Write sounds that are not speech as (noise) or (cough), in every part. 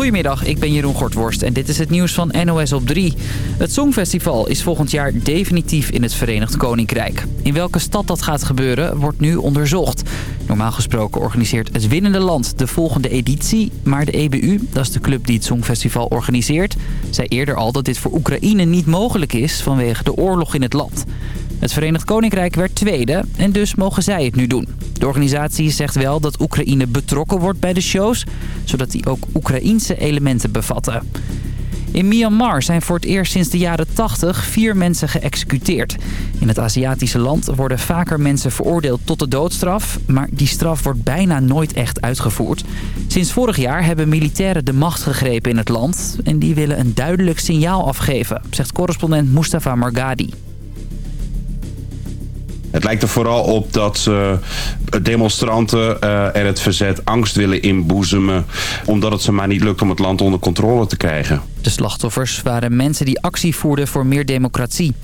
Goedemiddag, ik ben Jeroen Gortworst en dit is het nieuws van NOS op 3. Het Songfestival is volgend jaar definitief in het Verenigd Koninkrijk. In welke stad dat gaat gebeuren wordt nu onderzocht. Normaal gesproken organiseert het winnende land de volgende editie. Maar de EBU, dat is de club die het Songfestival organiseert... zei eerder al dat dit voor Oekraïne niet mogelijk is vanwege de oorlog in het land. Het Verenigd Koninkrijk werd tweede en dus mogen zij het nu doen. De organisatie zegt wel dat Oekraïne betrokken wordt bij de shows... zodat die ook Oekraïense elementen bevatten. In Myanmar zijn voor het eerst sinds de jaren 80 vier mensen geëxecuteerd. In het Aziatische land worden vaker mensen veroordeeld tot de doodstraf... maar die straf wordt bijna nooit echt uitgevoerd. Sinds vorig jaar hebben militairen de macht gegrepen in het land... en die willen een duidelijk signaal afgeven, zegt correspondent Mustafa Margadi. Het lijkt er vooral op dat uh, demonstranten uh, en het verzet angst willen inboezemen... omdat het ze maar niet lukt om het land onder controle te krijgen. De slachtoffers waren mensen die actie voerden voor meer democratie.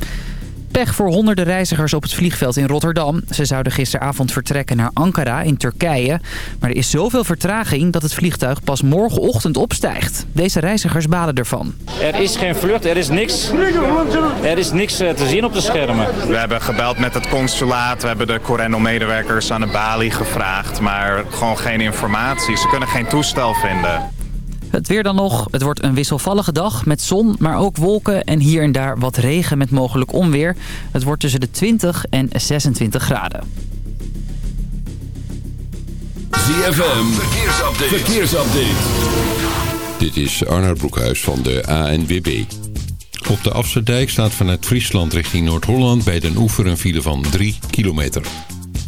Pech voor honderden reizigers op het vliegveld in Rotterdam. Ze zouden gisteravond vertrekken naar Ankara in Turkije. Maar er is zoveel vertraging dat het vliegtuig pas morgenochtend opstijgt. Deze reizigers balen ervan. Er is geen vlucht, er is niks. Er is niks eh, te zien op de schermen. We hebben gebeld met het consulaat, we hebben de Corendon-medewerkers aan de balie gevraagd. Maar gewoon geen informatie. Ze kunnen geen toestel vinden. Het weer dan nog. Het wordt een wisselvallige dag met zon, maar ook wolken en hier en daar wat regen met mogelijk onweer. Het wordt tussen de 20 en 26 graden. ZFM, verkeersupdate. Dit is Arnold Broekhuis van de ANWB. Op de Afsterdijk staat vanuit Friesland richting Noord-Holland bij Den Oever een file van 3 kilometer.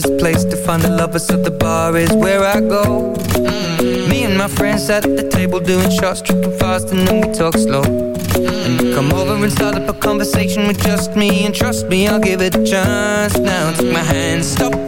best place to find the lovers, so the bar is where I go. Mm. Me and my friends at the table doing shots, tripping fast, and then we talk slow. And you come over and start up a conversation with just me, and trust me, I'll give it a chance. Now take my hand, stop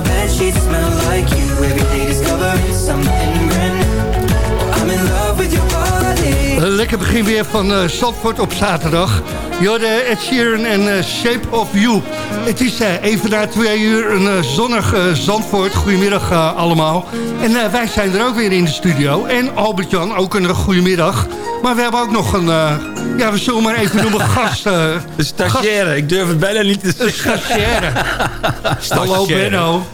my bed sheets smell like you. Every day discovering something brand new. I'm in love with your body. Lekker begin weer van uh, Zandvoort op zaterdag. Jorde Ed Sheeran en uh, Shape of You. Het is uh, even na twee uur een uh, zonnig Zandvoort. Goedemiddag allemaal. En wij zijn er ook weer in de studio. En Albert-Jan, ook een goedemiddag. Maar we hebben ook nog een, ja, we zullen maar even noemen (laughs) gast. de stagiaire, ik durf het bijna niet te zeggen. Stagiaire. Hallo Benno.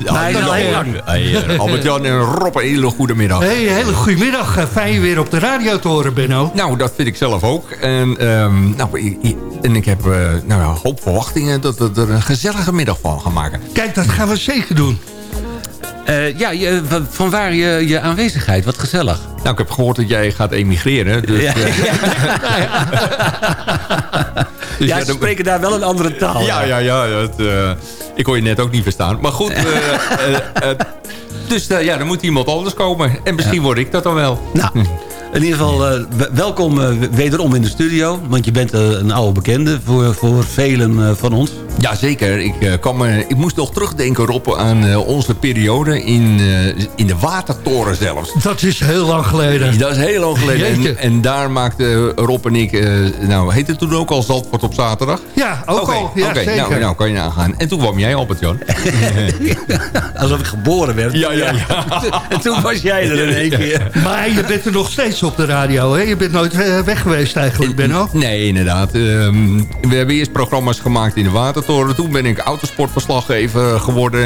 Albert-Jan en Rob, een hele goede middag. Hey, hele goede middag. Fijn je weer op de radio te horen, Benno. Nou, dat vind ik zelf ook. En, um, nou, ik, en ik heb nou, een hoop verwachtingen dat er een gezellige middag van gaan maken. Kijk, dat gaan we zeker doen. Uh, ja, je, van waar je, je aanwezigheid? Wat gezellig. Nou, ik heb gehoord dat jij gaat emigreren. Dus, ja, uh, (laughs) ja. (laughs) dus ja, ze spreken daar wel een andere taal. Ja, ja, ja. Dat, uh, ik hoor je net ook niet verstaan. Maar goed, (laughs) dus ja, er moet iemand anders komen. En misschien word ik dat dan wel. Nou, in ieder geval, uh, welkom uh, wederom in de studio. Want je bent uh, een oude bekende voor, voor velen van ons. Jazeker. Ik, kan me, ik moest nog terugdenken, Rob, aan onze periode in, in de Watertoren zelfs. Dat is heel lang geleden. Dat is heel lang geleden. En, en, daar maakte Rob en ik, nou, heette het toen ook al Zandvoort op zaterdag? Ja, ook okay, al. Ja, okay, nou, nou, kan je nagaan. En toen kwam jij op het, Jan. (laughs) Alsof ik geboren werd. Ja, ja, ja. (laughs) en toen was jij er in één (laughs) keer. Maar je bent er nog steeds op de radio, hè? Je bent nooit uh, weg geweest eigenlijk, Benno? Nee, inderdaad. Um, we hebben eerst programma's gemaakt in de Watertoren. Toen ben ik autosportverslaggever geworden.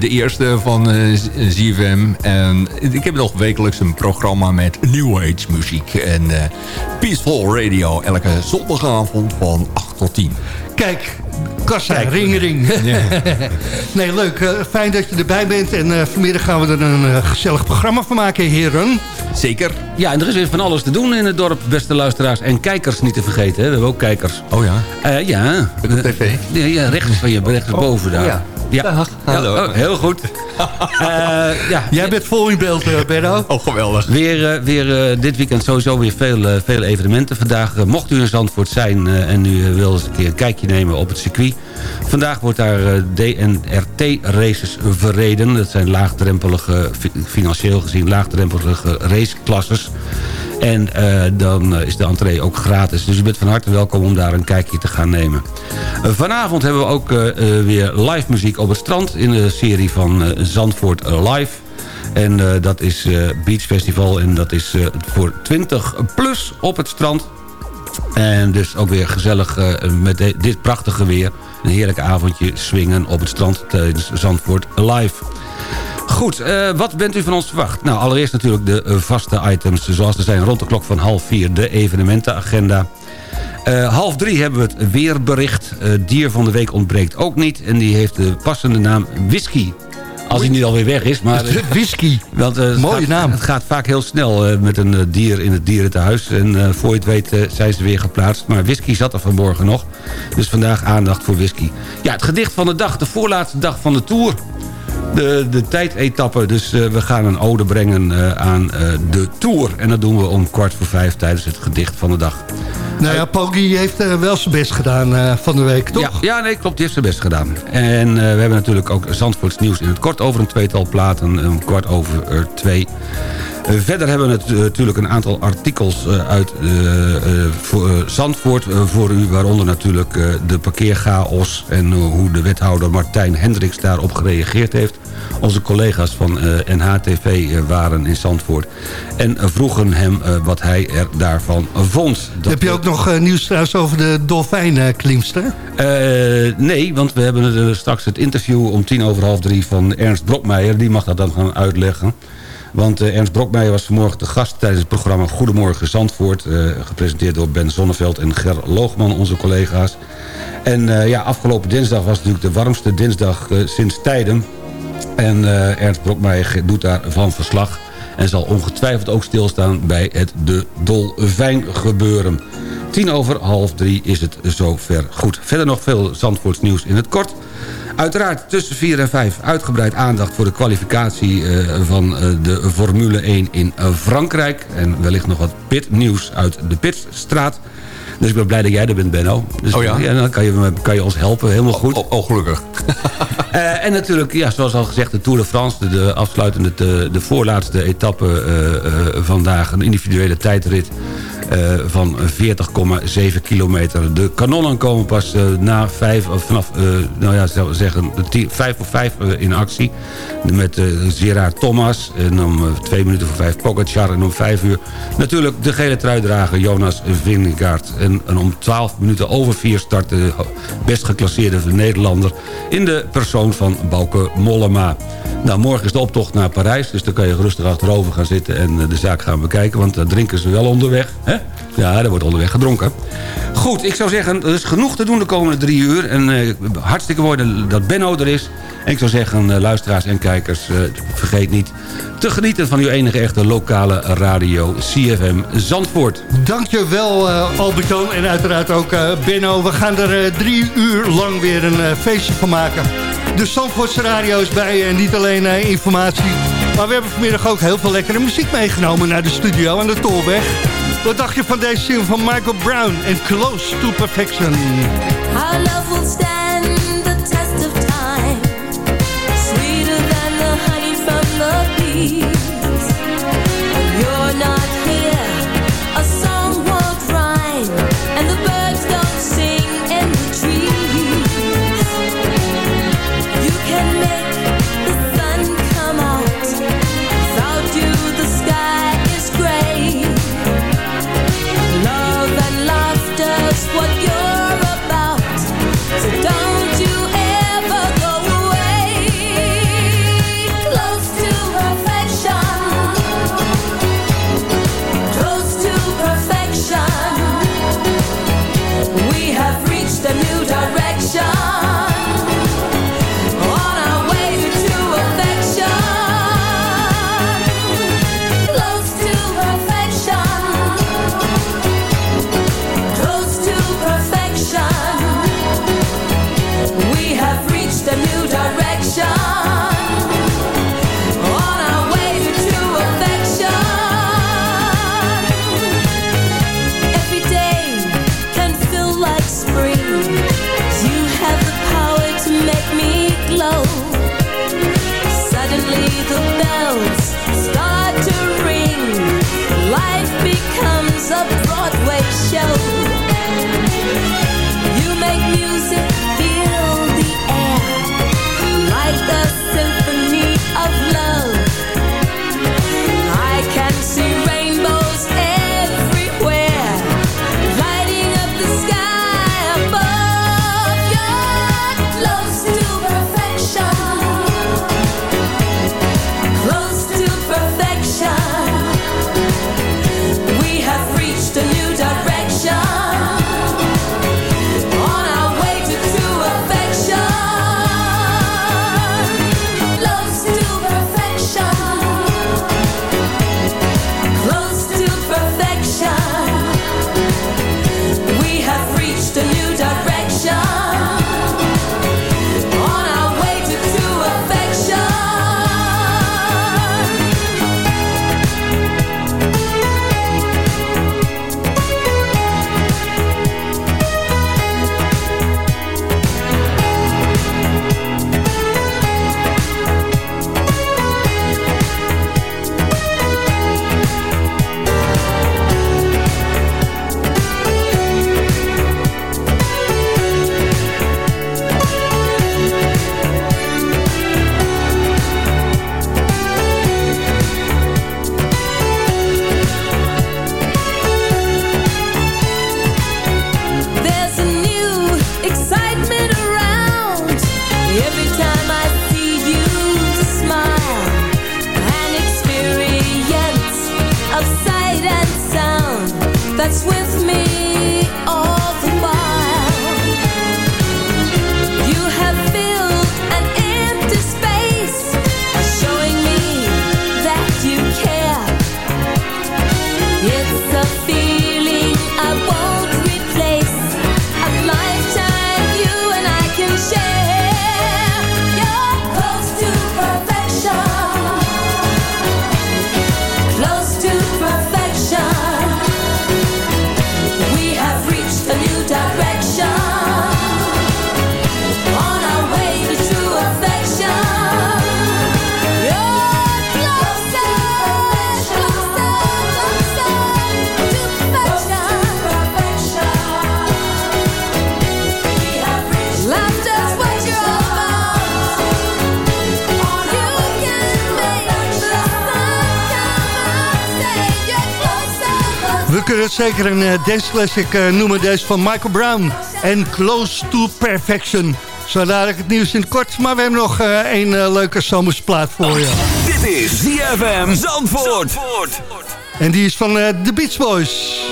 De eerste van uh, ZFM. En ik heb nog wekelijks een programma met New Age muziek. En uh, Peaceful Radio elke zondagavond van 8 tot 10. Kijk, kassa, Kijk, ring, ring. Ja. (laughs) nee, leuk. Uh, fijn dat je erbij bent. En uh, vanmiddag gaan we er een uh, gezellig programma van maken, heren. Zeker. Ja, en er is weer van alles te doen in het dorp, beste luisteraars. En kijkers niet te vergeten, hè. we hebben ook kijkers. Oh ja? ja. Op de tv? Ja, ja rechts van je, rechtsboven oh, daar. Ja. Ja, hallo. Oh, heel goed. uh, (laughs) ja. Jij bent vol in beeld, uh, Benno. Oh, geweldig. Weer, uh, weer dit weekend sowieso weer veel, veel evenementen. Vandaag, mocht u in Zandvoort zijn en u wil eens een keer een kijkje nemen op het circuit... Vandaag wordt daar DNRT-races verreden. Dat zijn laagdrempelige, financieel gezien laagdrempelige raceklasses. En uh, dan is de entree ook gratis. Dus u bent van harte welkom om daar een kijkje te gaan nemen. Uh, vanavond hebben we ook weer live muziek op het strand... in de serie van Zandvoort Live. En dat is Beach Festival en dat is voor 20 plus op het strand. En dus ook weer gezellig met dit prachtige weer. Een heerlijk avondje swingen op het strand tijdens Zandvoort Live. Goed, uh, wat bent u van ons verwacht? Nou, allereerst natuurlijk de uh, vaste items. Zoals er zijn rond de klok van half vier de evenementenagenda. Uh, half drie hebben we het weerbericht. dier van de week ontbreekt ook niet. En die heeft de passende naam Whisky. Als hij niet alweer weg is. Maar, (laughs) Whisky. Want, Mooie gaat, naam. Het gaat vaak heel snel met een dier in het dierentehuis. En voor je het weet zijn ze weer geplaatst. Maar Whisky zat er vanmorgen nog. Dus vandaag aandacht voor Whisky. Ja, het gedicht van de dag. De voorlaatste dag van de Tour de, de tijdetappe. Dus uh, we gaan een ode brengen uh, aan uh, de Tour. En dat doen we om kwart voor vijf tijdens het gedicht van de dag. Nou ja, Poggi heeft wel zijn best gedaan van de week, toch? Ja, ja, nee, klopt. Die heeft zijn best gedaan. En we hebben natuurlijk ook Zandvoorts nieuws in het kort over een tweetal platen. Om kwart over twee. Verder hebben we natuurlijk een aantal artikels uit Zandvoort voor u. Waaronder natuurlijk de parkeerchaos en hoe de wethouder Martijn Hendricks daarop gereageerd heeft. Onze collega's van NHTV waren in Zandvoort. En vroegen hem wat hij er daarvan vond. Dat Heb je ook nog nieuws trouwens over de dolfijnklimster? nee, want we hebben straks het interview om tien over half drie van Ernst Brokmeijer. Die mag dat dan gaan uitleggen. Want uh, Ernst Brokmeijer was vanmorgen te gast tijdens het programma Goedemorgen Zandvoort. Uh, gepresenteerd door Ben Zonneveld en Ger Loogman, onze collega's. En ja, afgelopen dinsdag was natuurlijk de warmste dinsdag sinds tijden. En Ernst Brokmeijer doet daarvan verslag. En zal ongetwijfeld ook stilstaan bij het de Dolfijn gebeuren. Tien over half drie is het zover goed. Verder nog veel Zandvoorts nieuws in het kort. Uiteraard tussen 4 en 5 uitgebreid aandacht voor de kwalificatie uh, van uh, de Formule 1 in Frankrijk. En wellicht nog wat pitnieuws uit de Pitstraat. Dus ik ben blij dat jij er bent, Benno. Dus oh ja? ja dan kan je, kan je ons helpen, helemaal goed. Oh, oh gelukkig. uh, (laughs) en natuurlijk, ja, zoals al gezegd, de Tour de France. De, de afsluitende, de, de voorlaatste etappe uh, uh, vandaag. Een individuele tijdrit. Uh, van 40,7 kilometer. De kanonnen komen pas uh, na vijf, of vanaf, uh, nou ja, zou zeggen, tien, vijf voor vijf in actie. Met Gerard Thomas. En om twee minuten voor vijf Pogacar. En om vijf uur natuurlijk de gele truidrager Jonas Vingegaard. En, om twaalf minuten over vier start de best geclasseerde Nederlander... in de persoon van Bauke Mollema. Nou, morgen is de optocht naar Parijs. Dus dan kan je rustig achterover gaan zitten en de zaak gaan bekijken. Want daar drinken ze wel onderweg. Ja, er wordt onderweg gedronken. Goed, ik zou zeggen, er is genoeg te doen de komende drie uur. En uh, hartstikke mooi dat Benno er is. En ik zou zeggen, uh, luisteraars en kijkers, uh, vergeet niet te genieten van uw enige echte lokale radio CFM Zandvoort. Dankjewel uh, Albert-Jan en uiteraard ook Benno. We gaan er drie uur lang weer een feestje van maken. De Zandvoortse radio is bij je en niet alleen informatie. Maar we hebben vanmiddag ook heel veel lekkere muziek meegenomen naar de studio aan de Tolweg. Wat dacht je van deze single van Michael Brown en Close to Perfection? Love zeker een uh, dance classic uh, noemen. Deze van Michael Brown en Close to Perfection. Zo dadelijk het nieuws in het kort, maar we hebben nog uh, een leuke zomersplaat voor je. Dit is ZFM Zandvoort. Zandvoort. En die is van The Beach Boys.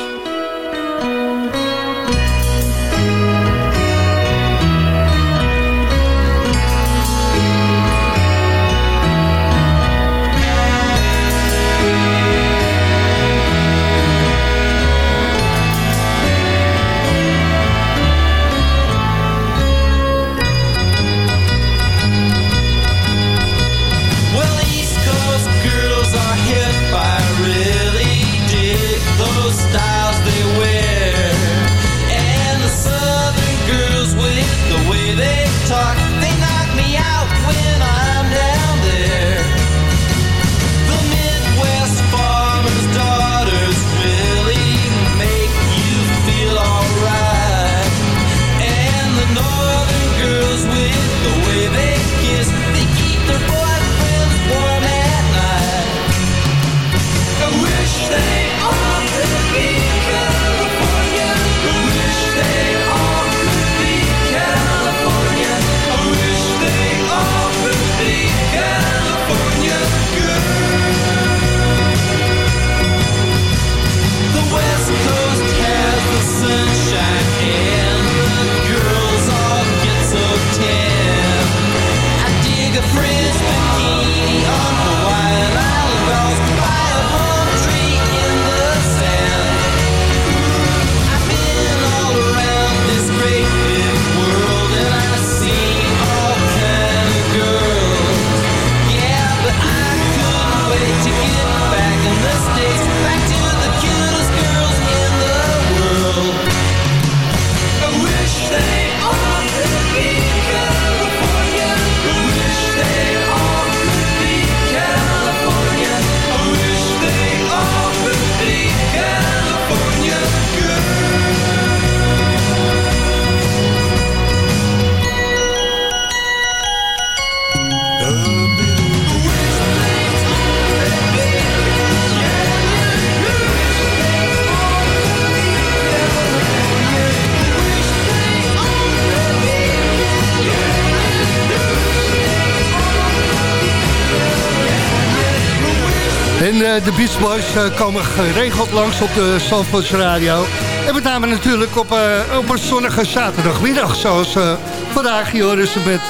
Beach Boys eh, komen geregeld langs op de Zandvoorts Radio. En met name natuurlijk op, uh, op een zonnige zaterdagmiddag. Zoals uh, vandaag dus met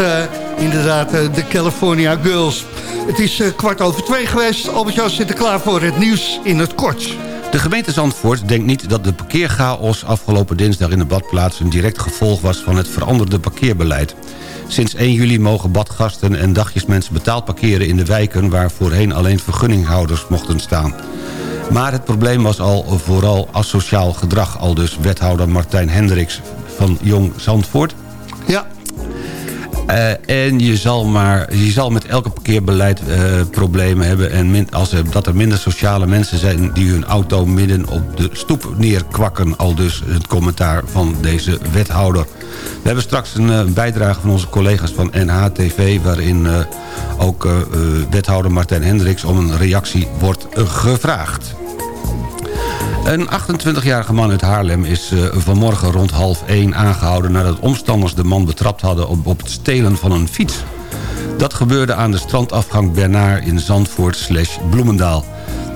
inderdaad de California Girls. Het is kwart over twee geweest. Albert-Jan zit er klaar voor het nieuws in het kort. De gemeente Zandvoort denkt niet dat de parkeerchaos afgelopen dinsdag in de badplaats... een direct gevolg was van het veranderde parkeerbeleid. Sinds 1 juli mogen badgasten en dagjesmensen betaald parkeren in de wijken... waar voorheen alleen vergunninghouders mochten staan. Maar het probleem was al vooral asociaal gedrag... al dus wethouder Martijn Hendricks van Jong Zandvoort. Ja. Uh, en je zal, maar, je zal met elke parkeerbeleid uh, problemen hebben... En als dat er minder sociale mensen zijn die hun auto midden op de stoep neerkwakken. Al dus het commentaar van deze wethouder. We hebben straks een uh, bijdrage van onze collega's van NHTV... waarin ook wethouder Martijn Hendricks om een reactie wordt gevraagd. Een 28-jarige man uit Haarlem is uh, vanmorgen rond half 1 aangehouden... nadat omstanders de man betrapt hadden op, op het stelen van een fiets. Dat gebeurde aan de strandafgang Bernard in Zandvoort slash Bloemendaal.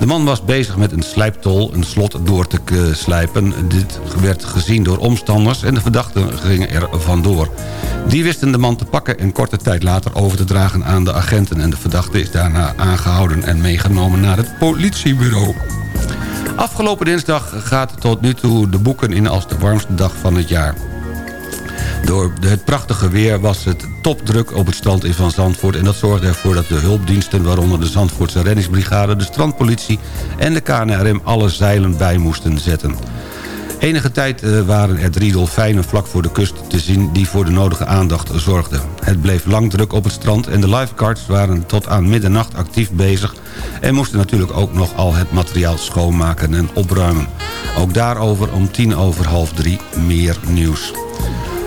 De man was bezig met een slijptol, een slot door te slijpen. Dit werd gezien door omstanders en de verdachten gingen er vandoor. Die wisten de man te pakken en korte tijd later over te dragen aan de agenten... en de verdachte is daarna aangehouden en meegenomen naar het politiebureau. Afgelopen dinsdag gaat tot nu toe de boeken in als de warmste dag van het jaar. Door het prachtige weer was het topdruk op het strand in Van Zandvoort... en dat zorgde ervoor dat de hulpdiensten, waaronder de Zandvoortse reddingsbrigade... de strandpolitie en de KNRM alle zeilen bij moesten zetten. Enige tijd eh, waren er drie dolfijnen vlak voor de kust te zien... die voor de nodige aandacht zorgden. Het bleef lang druk op het strand en de lifeguards waren tot aan middernacht actief bezig... en moesten natuurlijk ook nog al het materiaal schoonmaken en opruimen. Ook daarover om tien over half drie meer nieuws.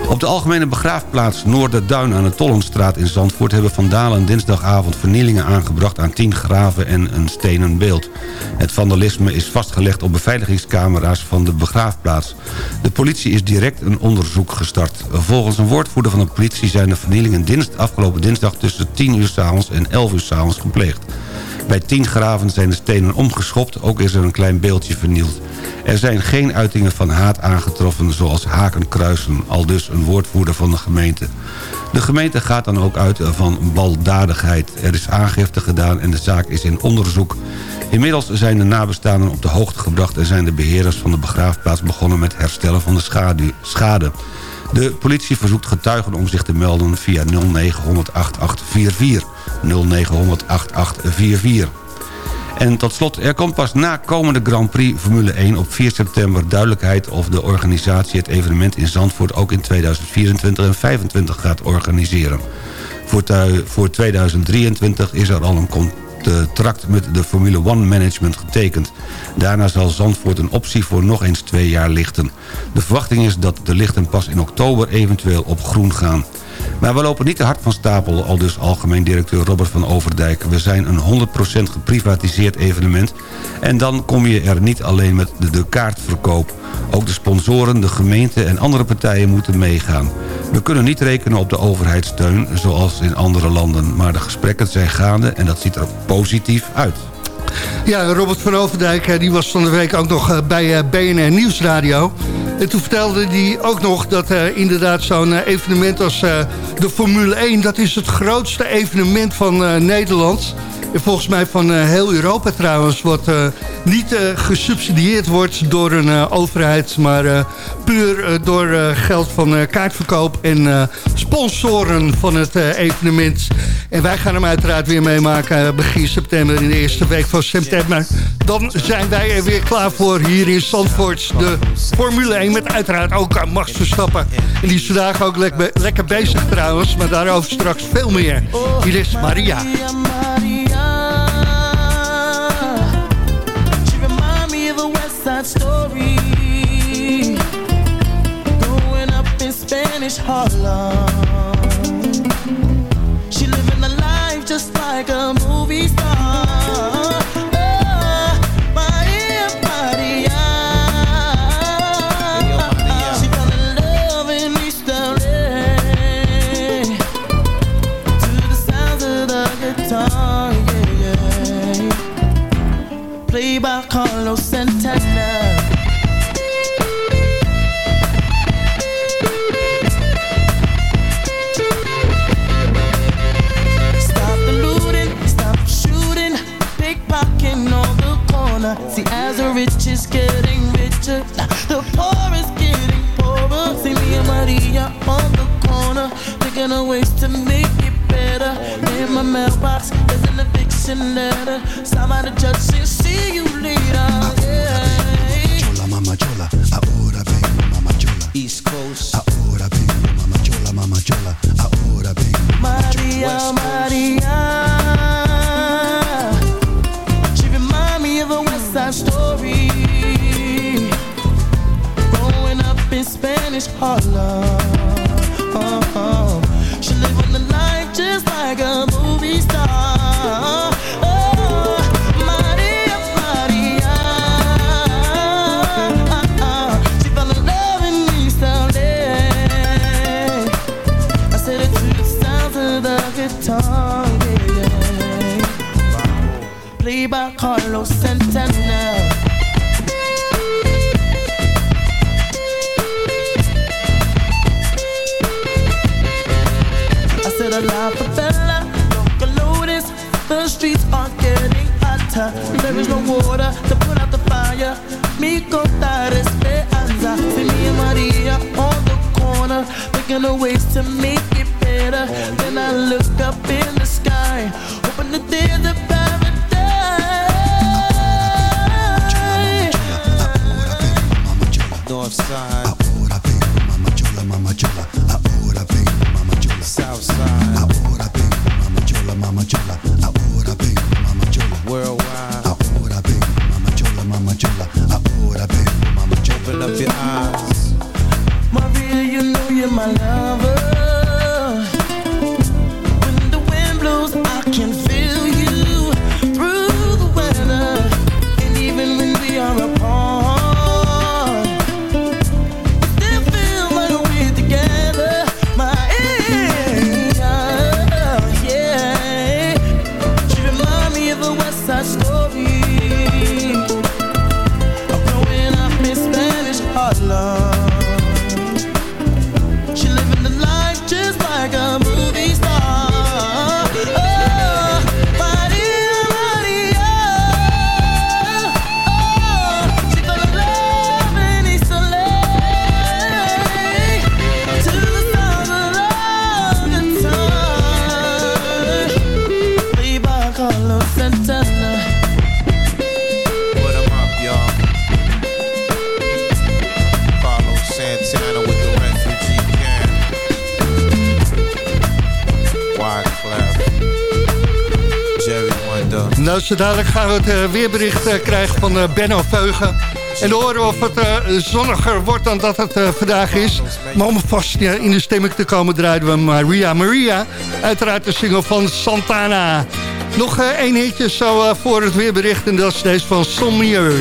Op de algemene begraafplaats Noorderduin aan de Tollenstraat in Zandvoort... hebben vandalen dinsdagavond vernielingen aangebracht aan 10 graven en een stenen beeld. Het vandalisme is vastgelegd op beveiligingscamera's van de begraafplaats. De politie is direct een onderzoek gestart. Volgens een woordvoerder van de politie zijn de vernielingen dienst, afgelopen dinsdag... tussen 10 uur s'avonds en 11 uur s'avonds gepleegd. Bij 10 graven zijn de stenen omgeschopt, ook is er een klein beeldje vernield. Er zijn geen uitingen van haat aangetroffen zoals hakenkruisen, al dus een woordvoerder van de gemeente. De gemeente gaat dan ook uit van baldadigheid. Er is aangifte gedaan en de zaak is in onderzoek. Inmiddels zijn de nabestaanden op de hoogte gebracht... en zijn de beheerders van de begraafplaats begonnen met herstellen van de schade. De politie verzoekt getuigen om zich te melden via 0900 8844. 0900 8844. En tot slot, er komt pas na komende Grand Prix Formule 1 op 4 september duidelijkheid of de organisatie het evenement in Zandvoort ook in 2024 en 2025 gaat organiseren. Voor 2023 is er al een contract met de Formule 1 management getekend. Daarna zal Zandvoort een optie voor nog eens twee jaar lichten. De verwachting is dat de lichten pas in oktober eventueel op groen gaan. Maar we lopen niet te hard van stapel, al dus algemeen directeur Robert van Overdijk. We zijn een 100% geprivatiseerd evenement. En dan kom je er niet alleen met de kaartverkoop. Ook de sponsoren, de gemeente en andere partijen moeten meegaan. We kunnen niet rekenen op de overheidssteun, zoals in andere landen. Maar de gesprekken zijn gaande en dat ziet er positief uit. Ja, Robert van Overdijk die was van de week ook nog eh, bij eh, BNR Nieuwsradio. En toen vertelde hij ook nog dat inderdaad zo'n evenement als de Formule 1... dat is het grootste evenement van Nederland... En volgens mij van heel Europa trouwens... wat niet gesubsidieerd wordt door een overheid... maar puur door geld van kaartverkoop en sponsoren van het evenement. En wij gaan hem uiteraard weer meemaken begin september in de eerste week van september. Dan zijn wij er weer klaar voor hier in Zandvoort. De Formule 1 met uiteraard ook Max Verstappen. En die is vandaag ook lekker bezig trouwens. Maar daarover straks veel meer. Hier is Maria. Story. Growing up in Spanish Harlem. She living a life just like a movie star eviction letter. Somebody just said, see you later. Yeah. Chola, mama chola, ahora mama chola. East Coast, ahora vengo, mama chola, mama chola, ahora. Maria, Maria. She remind me of a West Side Story. Growing up in Spanish Harlem. Oh, oh. By Carlos Santana. I said a la favela, local lotus. The streets are getting hotter. There is no water to put out the fire. Mi contar esperanza. See me and Maria on the corner, thinking of ways to make it better. Then I look up in the sky, hoping that there's a Side. Zo dadelijk gaan we het eh, weerbericht eh, krijgen van eh, Benno Veugen. En horen of het zonniger wordt dan dat het vandaag is. Maar om vast in de stemming te komen draaien we Maria Maria. Uiteraard de single van Santana. Nog één hitje zo voor het weerbericht en dat is deze van Sommier.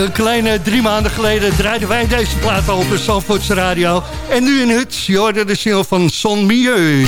Een kleine drie maanden geleden draaiden wij deze plaat al op de Zandvoortse radio. En nu in Huts, je hoorde de single van Son Milieu.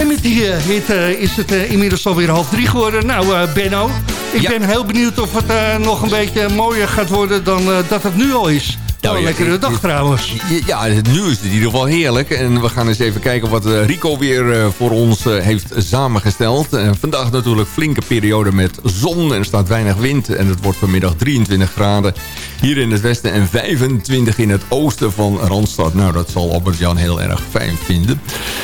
En met die eh, hit eh, is het eh, inmiddels alweer half drie geworden. Nou, Benno, ik ben heel benieuwd of het nog een beetje mooier gaat worden dan dat het nu al is. Nou, lekkere dag trouwens. Ja, nu is het in ieder geval heerlijk. En we gaan eens even kijken wat eh, Rico weer eh, voor ons eh, heeft samengesteld. En vandaag natuurlijk flinke periode met zon en er staat weinig wind. En het wordt vanmiddag 23 graden hier in het westen en 25 in het oosten van Randstad. Nou, dat zal Albert-Jan heel erg fijn vinden.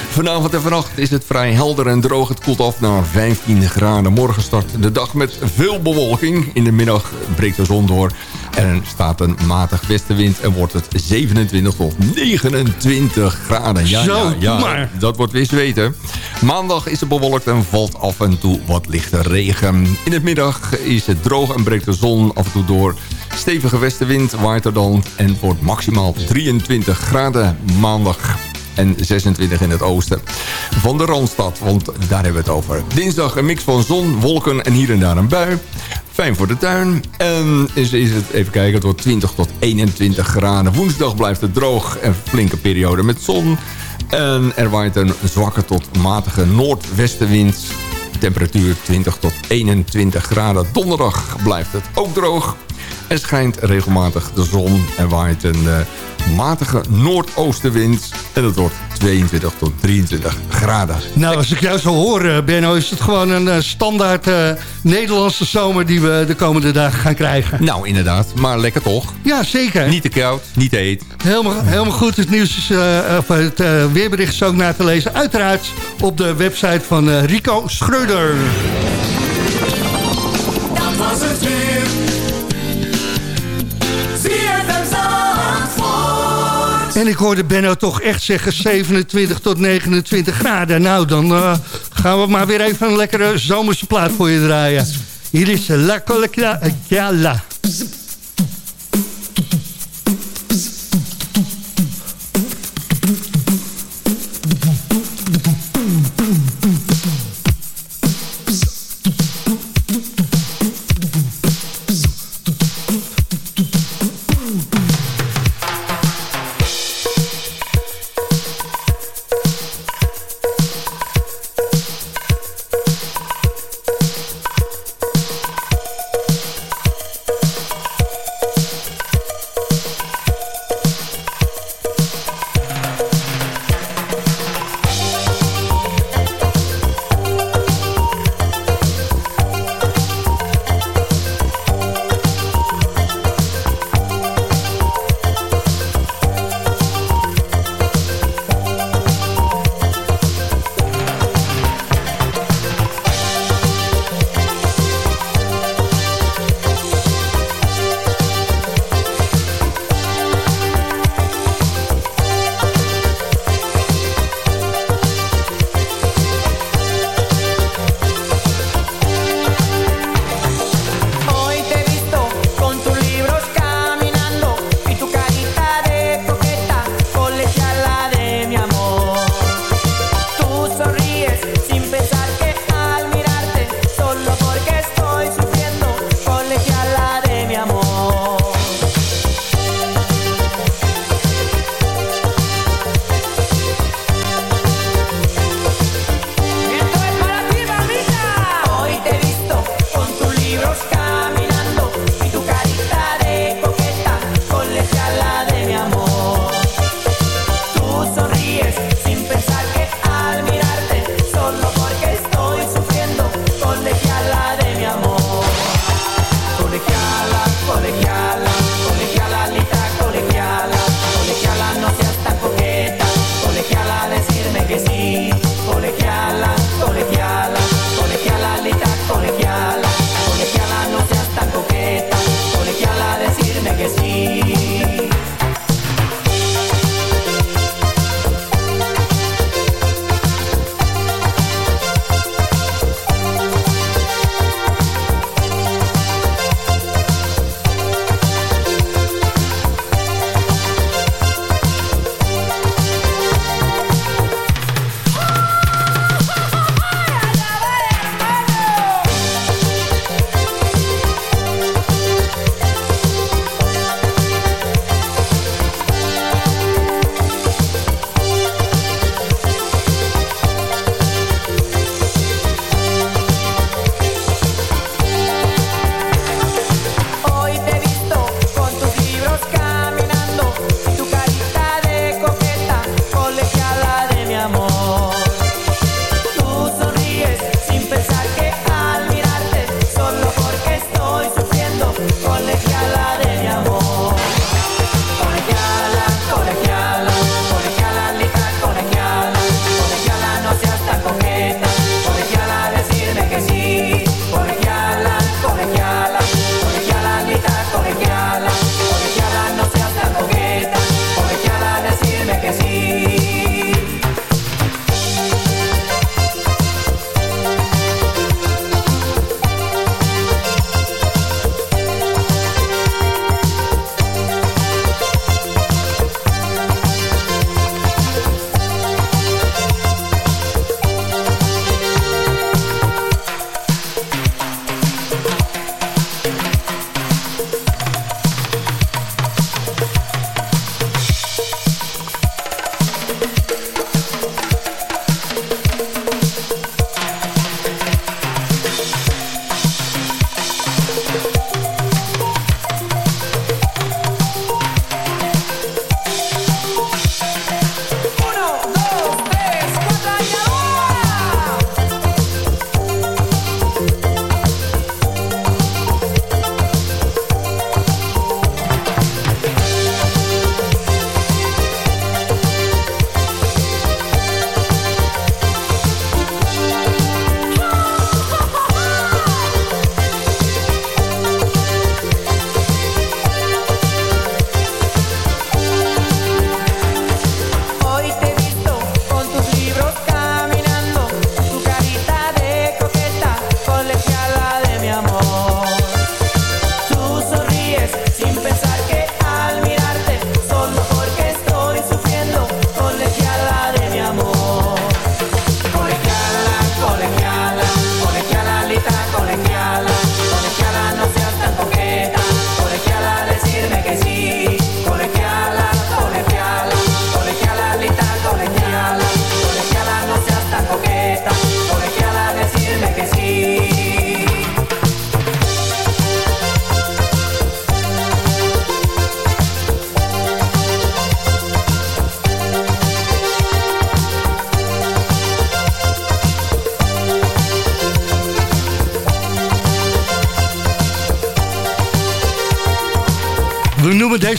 Vanavond en vannacht is het vrij helder en droog. Het koelt af naar 15 graden. Morgen start de dag met veel bewolking. In de middag breekt de zon door. En er staat een matig westenwind en wordt het 27 tot 29 graden. Ja, Zo, ja, dat wordt weer zweten. Maandag is het bewolkt en valt af en toe wat lichte regen. In het middag is het droog en breekt de zon af en toe door. Stevige westenwind waait er dan en wordt maximaal 23 graden maandag en 26 in het oosten van de Randstad. Want daar hebben we het over. Dinsdag een mix van zon, wolken en hier en daar een bui. Fijn voor de tuin. En is, is het, even kijken, het wordt 20 tot 21 graden. Woensdag blijft het droog en flinke periode met zon. En er waait een zwakke tot matige noordwestenwind. Temperatuur 20 tot 21 graden. Donderdag blijft het ook droog. Er schijnt regelmatig de zon. Er waait een eh, matige noordoostenwind. En het wordt 22 tot 23 graden. Nou, als ik jou zo hoor, eh, Benno, is het gewoon een eh, standaard Nederlandse zomer die we de komende dagen gaan krijgen. Nou, inderdaad. Maar lekker toch? Ja, zeker. Niet te koud, niet te heet. Helemaal, helemaal goed. Het nieuws is, of het weerbericht is ook na te lezen. Uiteraard op de website van Rico Schreuder. En ik hoorde Benno toch echt zeggen 27 tot 29 graden. Nou, dan eh, gaan we maar weer even een lekkere zomerse plaat voor je draaien. Hier is La Collecala.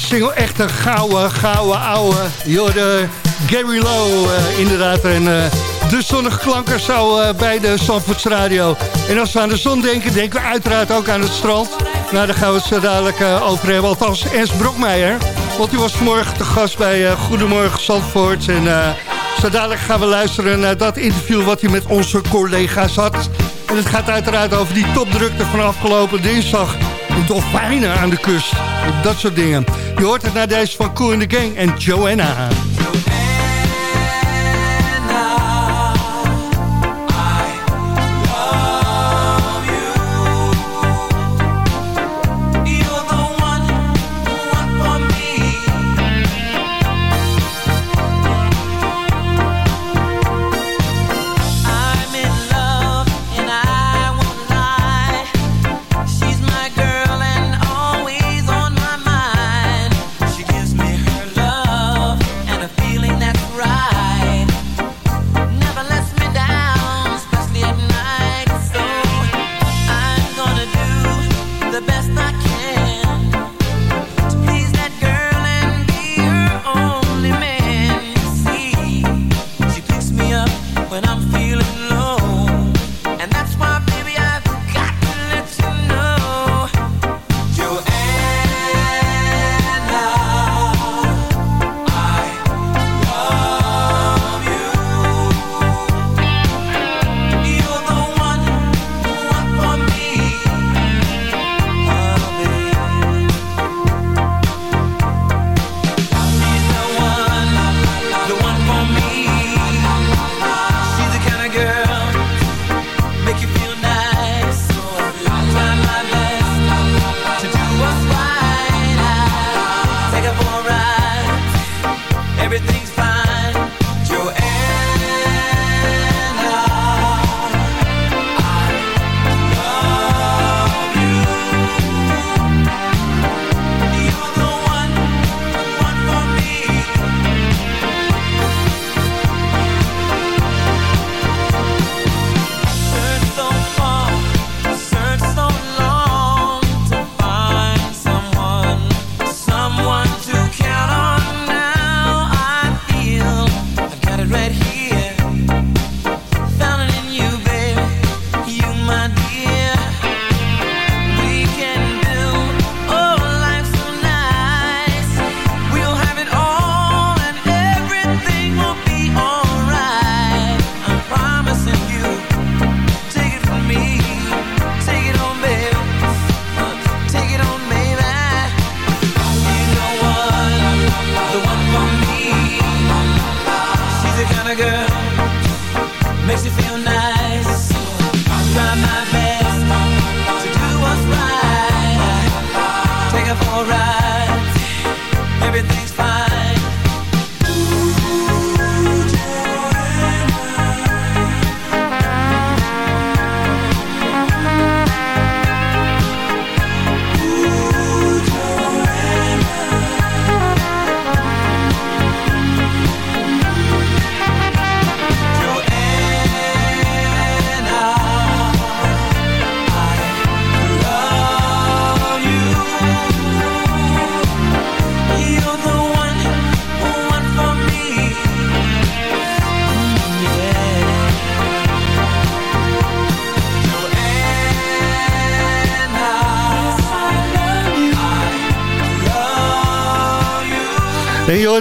Single echt een gouden, gouden, ouwe. Joh, de Gary Lowe eh, inderdaad. En eh, de zonnige klanker eh, bij de Zandvoorts Radio. En als we aan de zon denken, denken we uiteraard ook aan het strand. Nou, daar gaan we het zo dadelijk eh, over hebben. Althans, Ernst Brokmeijer. Want die was vanmorgen te gast bij eh, Goedemorgen Zandvoort. En eh, zo dadelijk gaan we luisteren naar dat interview wat hij met onze collega's had. En het gaat uiteraard over die topdrukte van afgelopen dinsdag. Dolfijnen aan de kust. Dat soort dingen. Je hoort het naar deze van Cool in the Gang en Joanna.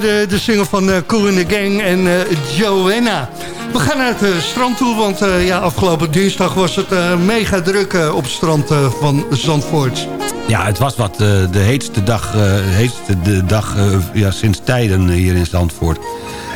De single van eh, Cool in the Gang en eh, Joanna. We gaan naar het eh, strand toe, want ja, afgelopen dinsdag was het mega druk op het strand van Zandvoort. Ja, het was wat de heetste dag, heetste de dag ja, sinds tijden hier in Zandvoort.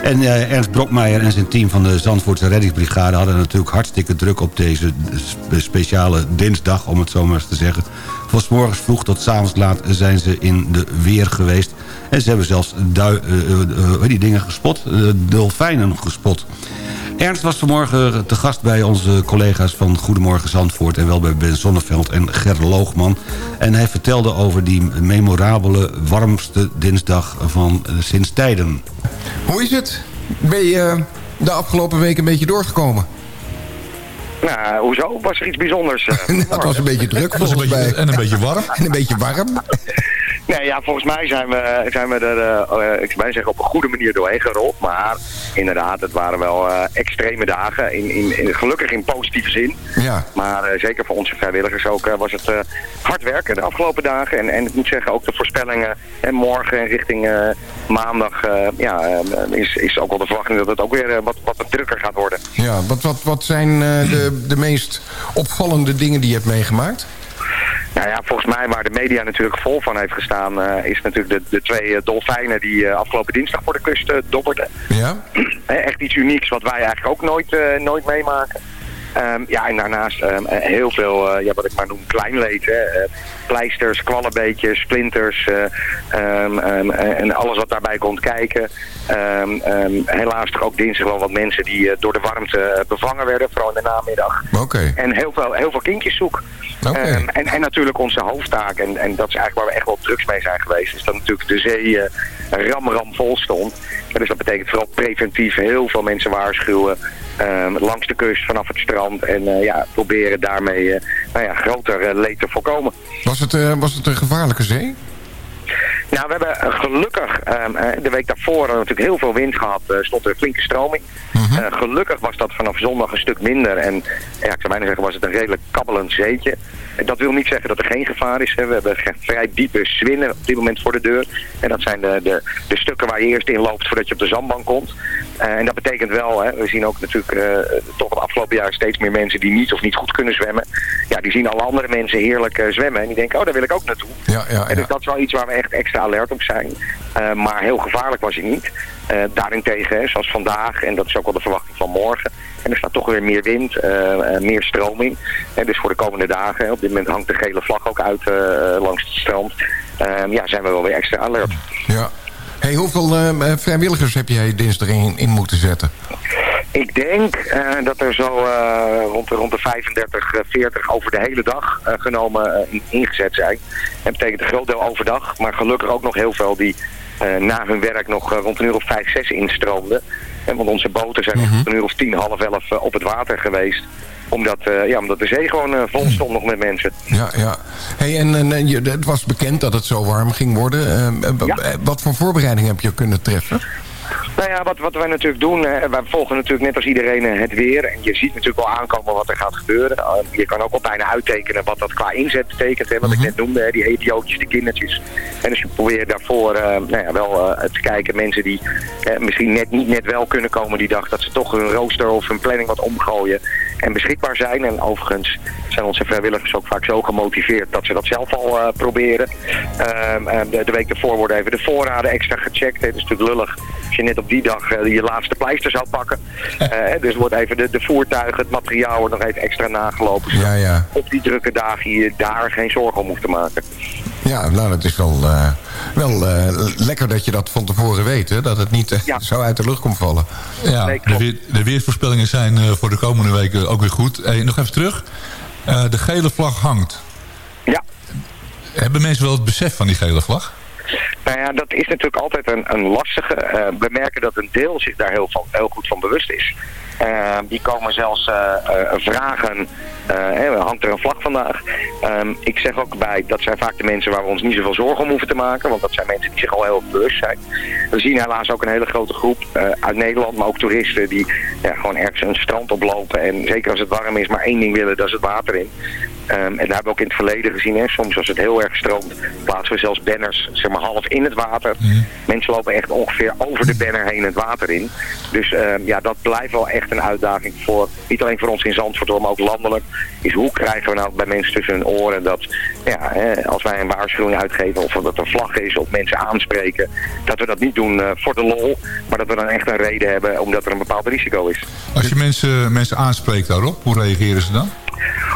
En Ernst Brokmeijer en zijn team van de Zandvoortse reddingsbrigade... hadden natuurlijk hartstikke druk op deze spe- speciale dinsdag, om het zo maar eens te zeggen. Van morgens vroeg tot 's avonds laat zijn ze in de weer geweest. En ze hebben zelfs dui, eh, eh, eh, die dingen gespot, dolfijnen gespot. Ernst was vanmorgen te gast bij onze collega's van Goedemorgen Zandvoort... en wel bij Ben Zonneveld en Ger Loogman. En hij vertelde over die memorabele, warmste dinsdag van sinds tijden. Hoe is het? Ben je de afgelopen week een beetje doorgekomen? Nou, hoezo? Was er iets bijzonders? eh, (laughs) Nou, het was een beetje druk volgens mij. En een beetje warm. (laughs) En een beetje warm. (laughs) Nee, ja, volgens mij zijn we, zijn we er, eh, eh, ik zou zeggen, op een goede manier doorheen gerold. Maar inderdaad, het waren wel eh, extreme dagen. In, in, in- gelukkig in positieve zin. Ja. Maar eh, zeker voor onze vrijwilligers ook eh, was het eh, hard werken de afgelopen dagen. En, en ik moet zeggen, ook de voorspellingen en morgen en richting eh, maandag eh, ja, eh, is, is ook wel de verwachting dat het ook weer eh, wat, wat drukker gaat worden. Ja, wat, wat, wat zijn eh, de, de meest opvallende dingen die je hebt meegemaakt? Nou ja, volgens mij waar de media natuurlijk vol van heeft gestaan... eh, is natuurlijk de, de twee eh, dolfijnen die eh, afgelopen dinsdag voor de kust dobberden. Ja? (clears throat) Echt iets unieks wat wij eigenlijk ook nooit, nooit meemaken. Ehm, ja, en daarnaast ehm, eh, heel veel, eh, ja, wat ik maar noem, kleinleed. Hè. Eh, pleisters, kwallenbeetjes, splinters eh, ehm, ehm, eh, en alles wat daarbij komt kijken. Helaas toch ook dinsdag wel wat mensen die door de warmte bevangen werden, vooral in de namiddag. Oké. En heel veel, heel veel kindjeszoek. Oké. Ehm, en, en natuurlijk onze hoofdtaak, en, en dat is eigenlijk waar we echt wel drugs mee zijn geweest, is dat natuurlijk de zee ram ram vol stond. En dus dat betekent vooral preventief heel veel mensen waarschuwen ehm, langs de kust, vanaf het strand. En eh, ja, proberen daarmee eh, nou ja, groter eh, leed te voorkomen. Was het, was het een gevaarlijke zee? Nou, we hebben eh, gelukkig ehm, eh, de week daarvoor natuurlijk heel veel wind gehad. eh, stond er flinke stroming. Eh, gelukkig was dat vanaf zondag een stuk minder. En ja, ik zou bijna zeggen was het een redelijk kabbelend zeetje. Dat wil niet zeggen dat er geen gevaar is. Hè. We hebben vrij diepe zwinnen op dit moment voor de deur. En dat zijn de, de, de stukken waar je eerst in loopt voordat je op de zandbank komt. En dat betekent wel, hè, we zien ook natuurlijk toch het afgelopen jaar steeds meer mensen die niet of niet goed kunnen zwemmen. Ja, die zien alle andere mensen heerlijk zwemmen. En die denken, oh daar wil ik ook naartoe. Ja, ja, En dus dat is wel iets waar we echt extra alert op zijn. Eh, maar heel gevaarlijk was hij niet. Eh, daarentegen, hè, zoals vandaag, en dat is ook wel de verwachting van morgen. En er staat toch weer meer wind, eh, meer stroming. En dus voor de komende dagen, op dit moment hangt de gele vlag ook uit langs het strand. Eh, ja, zijn we wel weer extra alert. Ja. Hey, hoeveel eh, vrijwilligers heb jij dinsdag in, in moeten zetten? Ik denk eh, dat er zo eh, rond, de, rond de 35, eh, 40 over de hele dag eh, genomen eh, in- ingezet zijn. Dat betekent een groot deel overdag, maar gelukkig ook nog heel veel die eh, na hun werk nog eh, rond een uur of 5, 6 instroomden. En want onze boten zijn echt een uur of 10, half 11 eh, op het water geweest. Omdat, eh, ja, omdat de zee gewoon eh, vol stond nog met mensen. Ja, ja. Hey, en, het was bekend dat het zo warm ging worden. Eh, eh, eh, Wat voor voorbereiding heb je kunnen treffen? Nou ja, wat, wat wij natuurlijk doen, eh, wij volgen natuurlijk net als iedereen eh, het weer. En je ziet natuurlijk wel aankomen wat er gaat gebeuren. Uh, je kan ook wel bijna uittekenen wat dat qua inzet betekent. Hè, wat ik net noemde, hè, die idiootjes, die kindertjes. En dus je probeert daarvoor eh, nou ja, wel eh, te kijken. Mensen die eh, misschien net niet net wel kunnen komen die dag. Dat ze toch hun rooster of hun planning wat omgooien. En beschikbaar zijn. En overigens zijn onze vrijwilligers ook vaak zo gemotiveerd dat ze dat zelf al eh, proberen. Ehm, eh, de, de week ervoor worden even de voorraden extra gecheckt. Het is natuurlijk lullig als je net op die dag eh, je laatste pleister zou pakken. (laughs) Eh, dus wordt even de, de voertuigen, het materiaal wordt nog even extra nagelopen. Ja, ja. Op die drukke dagen je daar geen zorgen om hoeft te maken. Ja, nou, dat is wel, eh, wel eh, lekker dat je dat van tevoren weet. Hè? Dat het niet eh, zo uit de lucht komt vallen. Ja, de, weer, de weersvoorspellingen zijn eh, voor de komende weken ook weer goed. Hey, nog even terug. Eh, de gele vlag hangt. Ja. Hebben mensen wel het besef van die gele vlag? Nou ja, dat is natuurlijk altijd een, een lastige. Eh, we merken dat een deel zich daar heel, van, heel goed van bewust is. Eh, die komen zelfs eh, vragen, hangt er een vlag vandaag? Ehm, ik zeg ook bij, dat zijn vaak de mensen waar we ons niet zoveel zorgen om hoeven te maken. Want dat zijn mensen die zich al heel bewust zijn. We zien helaas ook een hele grote groep uit Nederland, maar ook toeristen die ja, gewoon ergens een strand oplopen. En zeker als het warm is, maar één ding willen, dat is het water in. Ehm, en daar hebben we ook in het verleden gezien. Hè. Soms als het heel erg stroomt, plaatsen we zelfs banners zeg maar, half in het water. Mensen lopen echt ongeveer over de banner heen het water in. Dus ehm, ja, dat blijft wel echt een uitdaging voor, niet alleen voor ons in Zandvoort, maar ook landelijk. Is hoe krijgen we nou bij mensen tussen hun oren dat, ja, hè, als wij een waarschuwing uitgeven of dat een vlag is of mensen aanspreken, dat we dat niet doen eh, voor de lol, maar dat we dan echt een reden hebben omdat er een bepaald risico is. Als je mensen, mensen aanspreekt daarop, hoe reageren ze dan?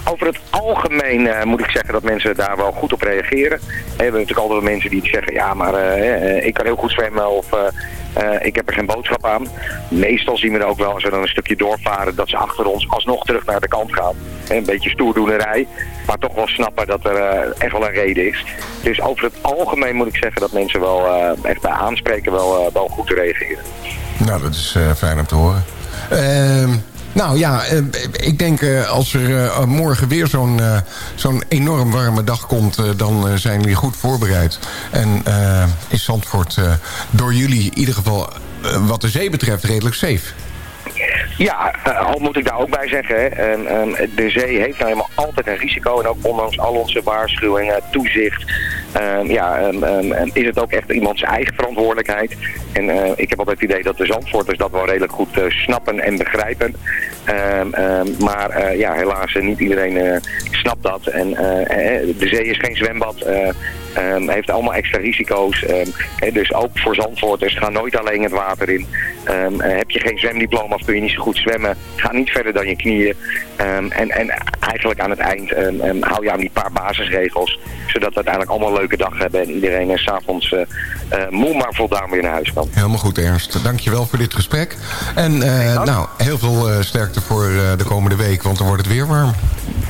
Over het algemeen eh, moet ik zeggen dat mensen daar wel goed op reageren. Eh, We hebben natuurlijk altijd wel mensen die zeggen, ja maar eh, ik kan heel goed zwemmen of ik heb er geen boodschap aan. Meestal zien we er ook wel, als we dan een stukje doorvaren, dat ze achter ons alsnog terug naar de kant gaan. Een beetje stoerdoenerij, maar toch wel snappen dat er echt wel een reden is. Dus over het algemeen moet ik zeggen dat mensen wel echt bij aanspreken wel, wel goed reageren. Nou, dat is fijn om te horen. Ehm, Nou ja, eh, ik denk eh, als er eh, morgen weer zo'n zo'n enorm warme dag komt... dan zijn jullie goed voorbereid. En is Zandvoort door jullie in ieder geval wat de zee betreft redelijk safe. Ja, eh, al moet ik daar ook bij zeggen, hè, de zee heeft nou helemaal altijd een risico. En ook ondanks al onze waarschuwingen, toezicht, ehm, ja, ehm, ehm, is het ook echt iemands eigen verantwoordelijkheid. En eh, ik heb altijd het idee dat de Zandvoorters dat wel redelijk goed eh, snappen en begrijpen. Maar ja, helaas, niet iedereen snapt dat. En de zee is geen zwembad. heeft allemaal extra risico's. dus ook voor Zandvoorters, ga nooit alleen het water in. Heb je geen zwemdiploma of kun je niet zo goed zwemmen, ga niet verder dan je knieën. Ehm, en, en eigenlijk aan het eind ehm, ehm, hou je aan die paar basisregels, zodat we uiteindelijk allemaal een leuke dag hebben en iedereen uh, s'avonds uh, uh, moe maar voldaan weer naar huis kan. Helemaal goed, Ernst. Dankjewel voor dit gesprek. En eh, nou, heel veel eh, sterkte voor eh, de komende week, want dan wordt het weer warm.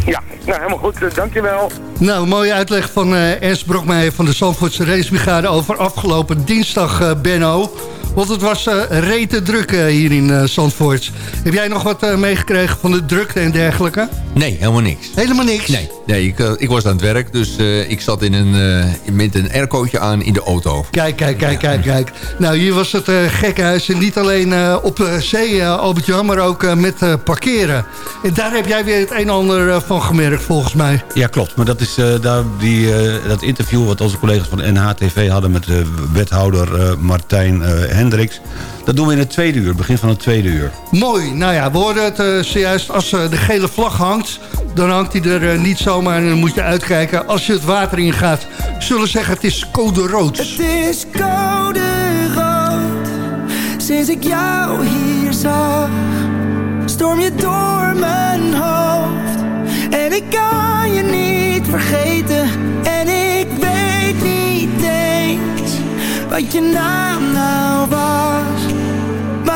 Ja, nou helemaal goed. Uh, dankjewel. Nou, mooie uitleg van uh, Ernst Brokmeijer van de Zandvoortse Racebrigade over afgelopen dinsdag, uh, Benno. Want het was uh, druk uh, hier in uh, Zandvoort. Heb jij nog wat meegekregen van de drukte en dergelijke? Nee, helemaal niks. Helemaal niks? Nee, nee ik, uh, ik was aan het werk, dus uh, ik zat in een, uh, met een aircootje aan in de auto. Kijk, kijk, kijk, kijk, kijk. Nou, hier was het uh, gekkenhuis en niet alleen uh, op zee, uh, Albert-Jan, maar ook uh, met uh, parkeren. En daar heb jij weer het een en ander uh, van gemerkt, volgens mij. Ja, klopt. Maar dat is uh, daar die, uh, dat interview wat onze collega's van NHTV hadden met de wethouder uh, Martijn uh, Hendricks. Dat doen we in het tweede uur, begin van het tweede uur. Mooi. Nou ja, we hoorden het uh, zojuist. Als uh, de gele vlag hangt, dan hangt hij er uh, niet zomaar. En dan moet je uitkijken. Als je het water ingaat, zullen zeggen het is code rood. Het is code rood. Sinds ik jou hier zag, storm je door mijn hoofd. En ik kan je niet vergeten. En ik weet niet eens wat je naam nou was.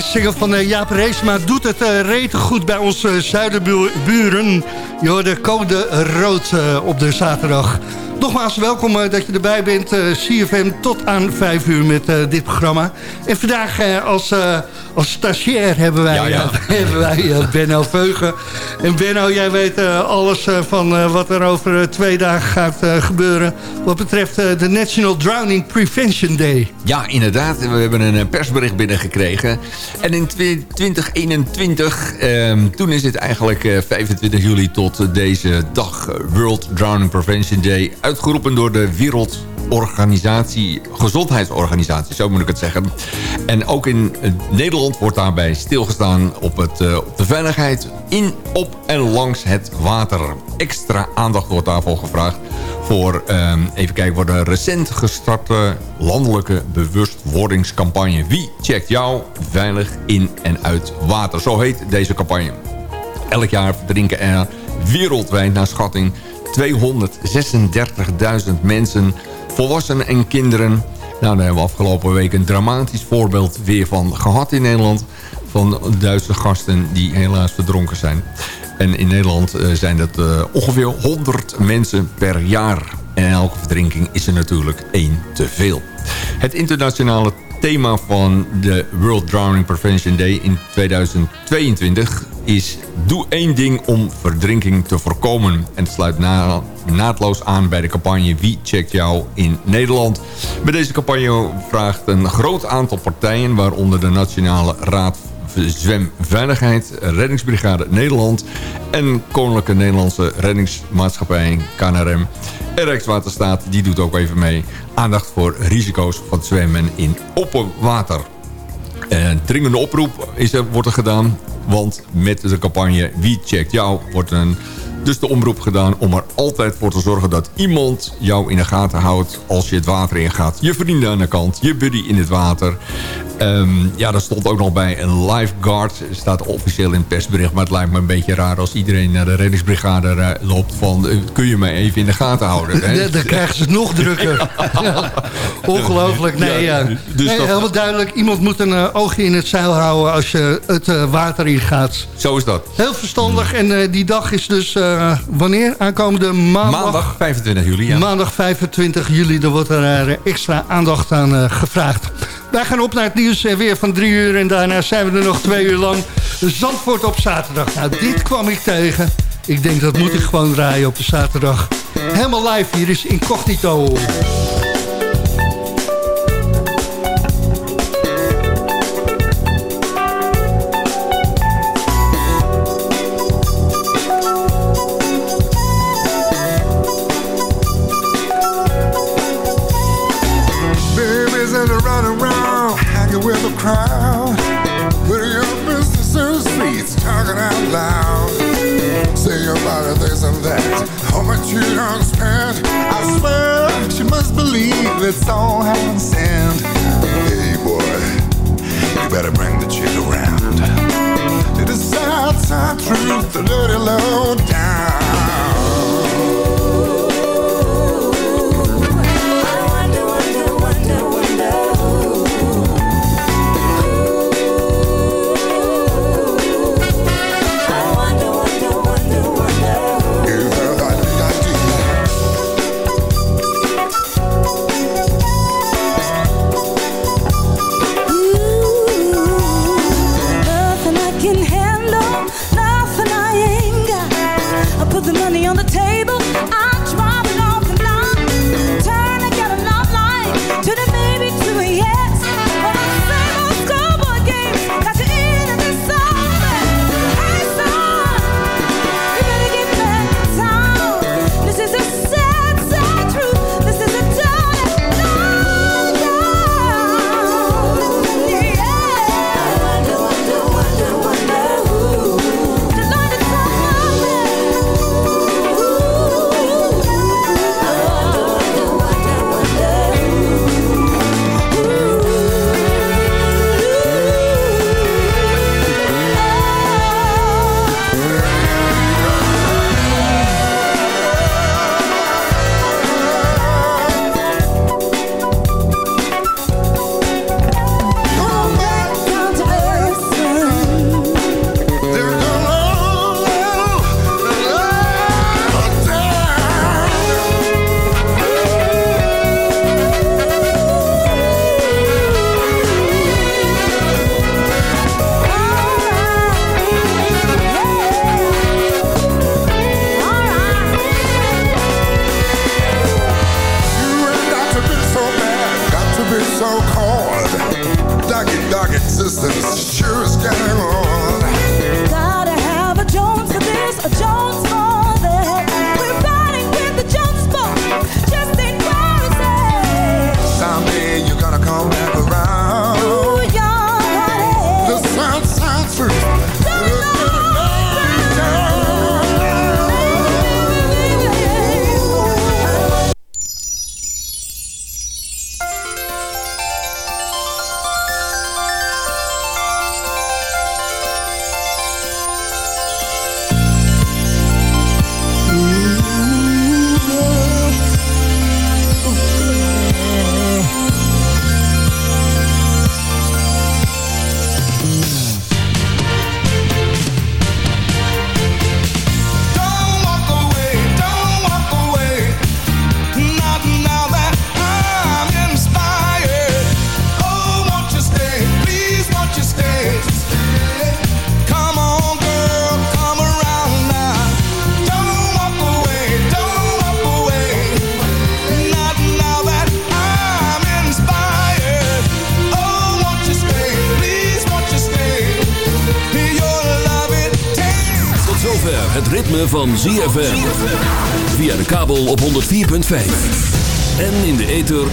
deze single van uh, Jaap Reesma doet het uh, rete goed bij onze zuiderburen. Je hoorde code rood uh, op de zaterdag. Nogmaals welkom dat je erbij bent. CFM tot aan 5 uur met dit programma. En vandaag als als stagiair hebben wij, Ja, ja. (laughs) hebben wij eh, Benno Veugen. En Benno, jij weet eh, alles eh, van wat er over twee dagen gaat gebeuren... wat betreft de National Drowning Prevention Day. Ja, inderdaad. We hebben een persbericht binnengekregen. En in twe- 2021, ehm, toen is het eigenlijk eh, 25 juli tot deze dag... World Drowning Prevention Day... uitgeroepen door de Wereldorganisatie, Gezondheidsorganisatie, zo moet ik het zeggen. En ook in Nederland wordt daarbij stilgestaan op, het, eh, op de veiligheid in, op en langs het water. Extra aandacht wordt daarvoor gevraagd voor, ehm, even kijken, voor de recent gestarte landelijke bewustwordingscampagne. Wie checkt jou veilig in en uit water? Zo heet deze campagne. Elk jaar verdrinken er wereldwijd naar schatting 236.000 mensen, volwassenen en kinderen. Nou, daar hebben we afgelopen week een dramatisch voorbeeld weer van gehad in Nederland. Van Duitse gasten die helaas verdronken zijn. En in Nederland eh, zijn dat eh, ongeveer 100 mensen per jaar. En elke verdrinking is er natuurlijk één te veel. Het internationale thema van de World Drowning Prevention Day in 2022 is... Doe één ding om verdrinking te voorkomen. En het sluit na, naadloos aan bij de campagne Wie checkt jou in Nederland. Bij deze campagne vraagt een groot aantal partijen... waaronder de Nationale Raad Zwemveiligheid, Reddingsbrigade Nederland... en Koninklijke Nederlandse Reddingsmaatschappij, KNRM. En Rijkswaterstaat, die doet ook even mee. Aandacht voor risico's van zwemmen in open water. Een dringende oproep is er, wordt er gedaan. Want met de campagne Wie checkt jou wordt een, dus de omroep gedaan... om er altijd voor te zorgen dat iemand jou in de gaten houdt... als je het water ingaat. Je vrienden aan de kant, je buddy in het water. Ehm, ja, daar stond ook nog bij een lifeguard. staat officieel in het persbericht. Maar het lijkt me een beetje raar als iedereen naar de reddingsbrigade eh, loopt... van eh, kun je mij even in de gaten houden? hè? (laughs) Dan krijgen ze het nog drukker. Ja. (laughs) Ongelooflijk. Nee, Ja, dus nee dat- helemaal duidelijk. Iemand moet een eh, oogje in het zeil houden als je het water ingaat. Zo is dat. Heel verstandig. En die dag is dus eh, wanneer? Aankomende maandag. Maandag 25 juli, ja. Maandag 25 juli, er wordt er eh, extra aandacht aan eh, gevraagd. Wij gaan op naar het nieuws eh, weer van drie uur... en daarna zijn we er nog twee uur lang. Zandvoort op zaterdag. Nou, dit kwam ik tegen. Ik denk, dat moet ik gewoon draaien op de zaterdag. Helemaal live, hier is Incognito. With crowd. Putting your business in the streets, talking out loud. Say about it, this and that. How much you don't spend. I swear she must believe it's all heaven sent. Hey boy, you better bring the chick around. To the side, side truth, the dirty low down.